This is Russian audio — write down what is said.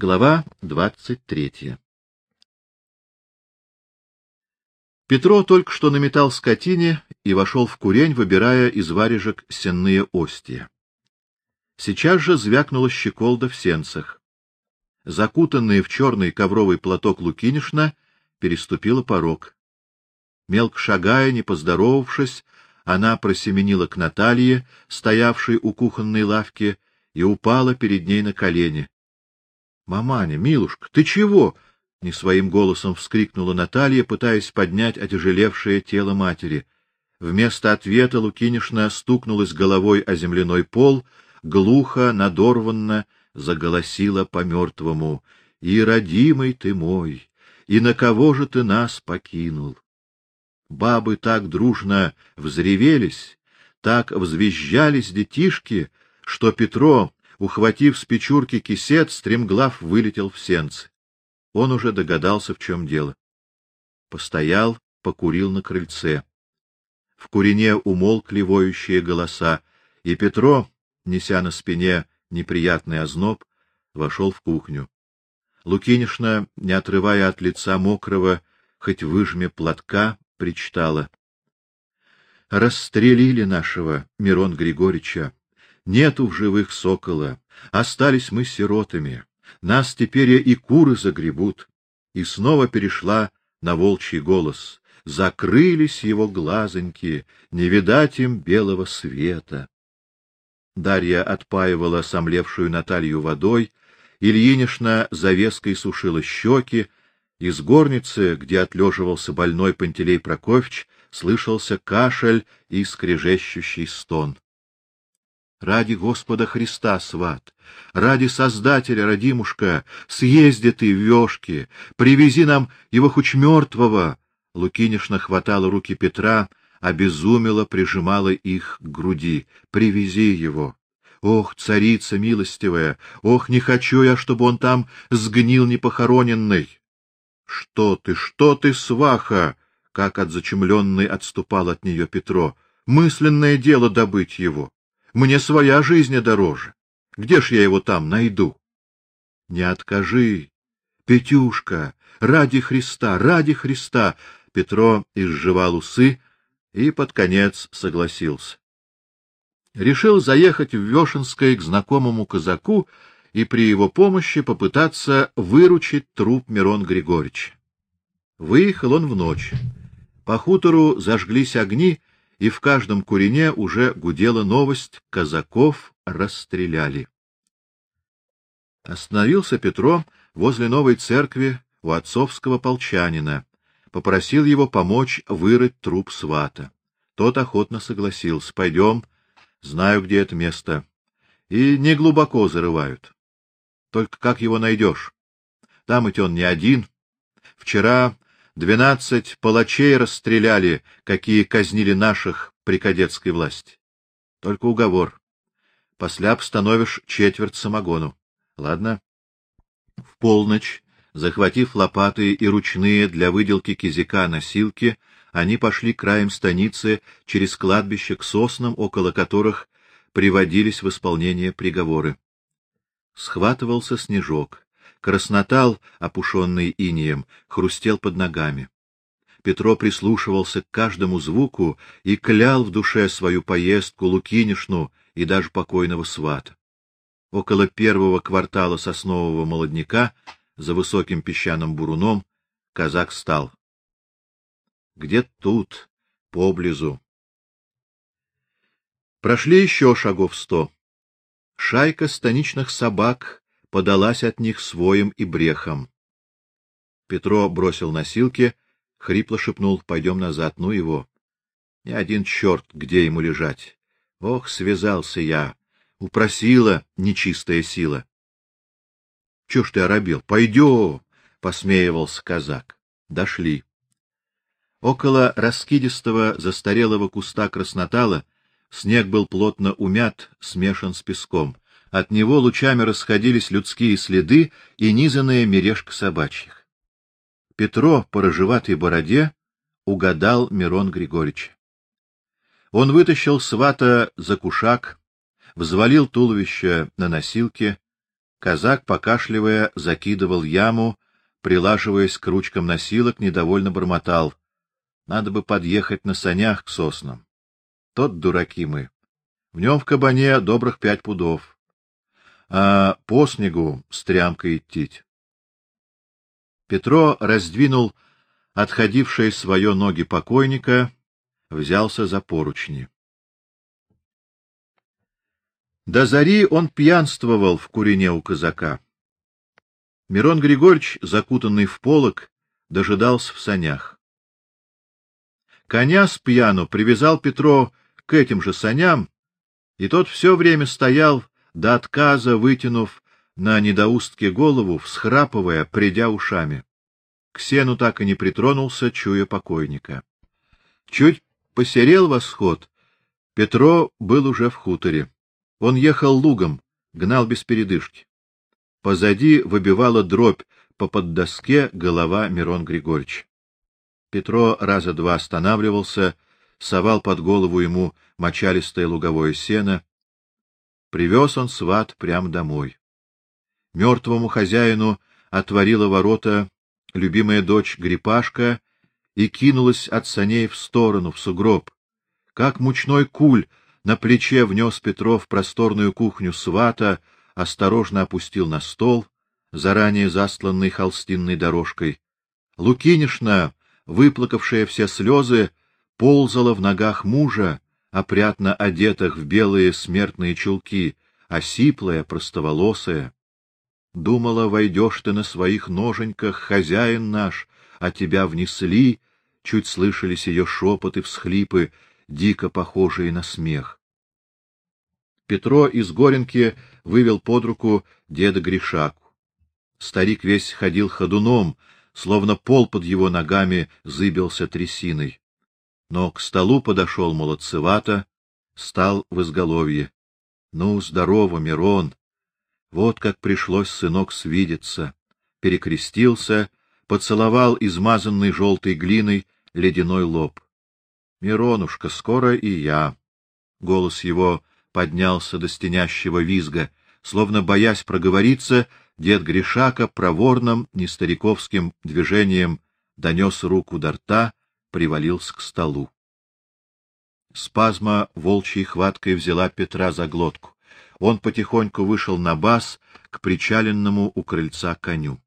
Глава двадцать третья. Петро только что наметал скотине и вошел в курень, выбирая из варежек сенные остия. Сейчас же звякнула щеколда в сенцах. Закутанная в черный ковровый платок Лукинишна переступила порог. Мелко шагая, не поздоровавшись, она просеменила к Наталье, стоявшей у кухонной лавки, и упала перед ней на колени. Маманя, милушка, ты чего? не своим голосом вскрикнула Наталья, пытаясь поднять отяжелевшее тело матери. Вместо ответа Лукинишна стукнулась головой о земляной пол, глухо, надорванно заголосила по мертвому: "И родимый ты мой, и на кого же ты нас покинул?" Бабы так дружно взревелись, так взвизжались детишки, что Петро ухватив с печурки кисет, стремглав вылетел в сенцы. Он уже догадался, в чем дело. Постоял, покурил на крыльце. В курине умолкли воющие голоса, и Петро, неся на спине неприятный озноб, вошел в кухню. Лукинишна, не отрывая от лица мокрого, хоть выжме платка, причитала: Расстрелили нашего Мирон Григорьевича. Нету в живых сокола, остались мы сиротами. Нас теперь и куры загребут. И снова перешла на волчий голос. Закрылись его глазоньки, не видать им белого света. Дарья отпаивала сомлевшую Наталью водой, Ильинишна завеской сушила щеки, из горницы, где отлеживался больной Пантелей Прокофьевич, слышался кашель и скрежещущий стон. Ради Господа Христа, сват, ради Создателя, родимушка, съезди ты в вёшки, привези нам его хоть мертвого. Лукинишна хватала руки Петра, обезумела, прижимала их к груди. Привези его. Ох, царица милостивая, ох, не хочу я, чтобы он там сгнил непохороненный. Что ты, что ты, сваха, как от зачумленной отступал от нее Петро. Мысленное дело добыть его. Мне своя жизнь дороже. Где ж я его там найду? Не откажи, Петюшка, ради Христа, ради Христа. Петро изжевал усы и под конец согласился. Решил заехать в Вешенское к знакомому казаку и при его помощи попытаться выручить труп Мирон Григорьевича. Выехал он в ночь. По хутору зажглись огни, и в каждом курине уже гудела новость: казаков расстреляли. Остановился Петро возле новой церкви у отцовского полчанина, попросил его помочь вырыть труп свата. Тот охотно согласился: "Пойдем, знаю, где это место". И не глубоко зарывают. Только как его найдешь? Там ведь он не один. Вчера Двенадцать палачей расстреляли, какие казнили наших при кадетской власти. Только уговор. После обстановишь четверть самогону. Ладно. В полночь, захватив лопаты и ручные для выделки кизика носилки, они пошли краем станицы через кладбище к соснам, около которых приводились в исполнение приговоры. Схватывался снежок. Краснотал, опушенный инеем, хрустел под ногами. Петро прислушивался к каждому звуку и клял в душе свою поездку Лукинишну и даже покойного свата. Около первого квартала соснового молодняка, за высоким песчаным буруном, казак стал. Где тут, поблизу. Прошли еще шагов сто. Шайка станичных собак подалась от них своим и брехом. Петро бросил носилки, хрипло шепнул: "Пойдем назад, ну его. Ни один черт, где ему лежать. Ох, связался я, упросила нечистая сила". "Что ж ты оробел? Пойдем!» — посмеивался казак. Дошли. Около раскидистого застарелого куста краснотала снег был плотно умят, смешан с песком. От него лучами расходились людские следы и низанная мережка собачьих. Петро по рыжеватой бороде угадал Мирон Григорьевич. Он вытащил свата за кушак, взвалил туловище на носилки, Казак, покашливая, закидывал яму, прилаживаясь к ручкам носилок, недовольно бормотал: "Надо бы подъехать на санях к соснам. Тот дураки мы. В нем в кабане добрых пять пудов. А по снегу с трямкой идти". Петро раздвинул отходившие свое ноги покойника, взялся за поручни. До зари он пьянствовал в курине у казака. Мирон Григорьевич, закутанный в полог, дожидался в санях. Коня с пьяну привязал Петро к этим же саням, и тот все время стоял до отказа, вытянув на недоустке голову, всхрапывая, придя ушами. К сену так и не притронулся, чуя покойника. Чуть посерел восход, Петро был уже в хуторе. Он ехал лугом, гнал без передышки. Позади выбивала дробь по поддоске голова Мирон Григорьевич. Петро раза два останавливался, совал под голову ему мочалистое луговое сено. Привез он сват прямо домой. Мертвому хозяину отворила ворота любимая дочь Грипашка и кинулась от саней в сторону, в сугроб. Как мучной куль на плече внес Петров просторную кухню свата, осторожно опустил на стол, заранее застланный холстинной дорожкой. Лукинишна, выплакавшая все слезы, ползала в ногах мужа, опрятно одетых в белые смертные чулки, осиплая, простоволосая. Думала, войдешь ты на своих ноженьках, хозяин наш, а тебя внесли, чуть слышались ее шепоты, всхлипы, дико похожие на смех. Петро из Горенки вывел под руку деда Гришаку. Старик весь ходил ходуном, словно пол под его ногами зыбился трясиной. Но к столу подошел молодцевато, стал в изголовье. Ну, здорово, Мирон. Вот как пришлось сынок свидеться. Перекрестился, поцеловал измазанный желтой глиной ледяной лоб. Миронушка, скоро и я. Голос его поднялся до стенящего визга, словно боясь проговориться, дед Гришака проворным, нестариковским движением донес руку до рта, привалился к столу. Спазма волчьей хваткой взяла Петра за глотку. Он потихоньку вышел на бас к причаленному у крыльца коню.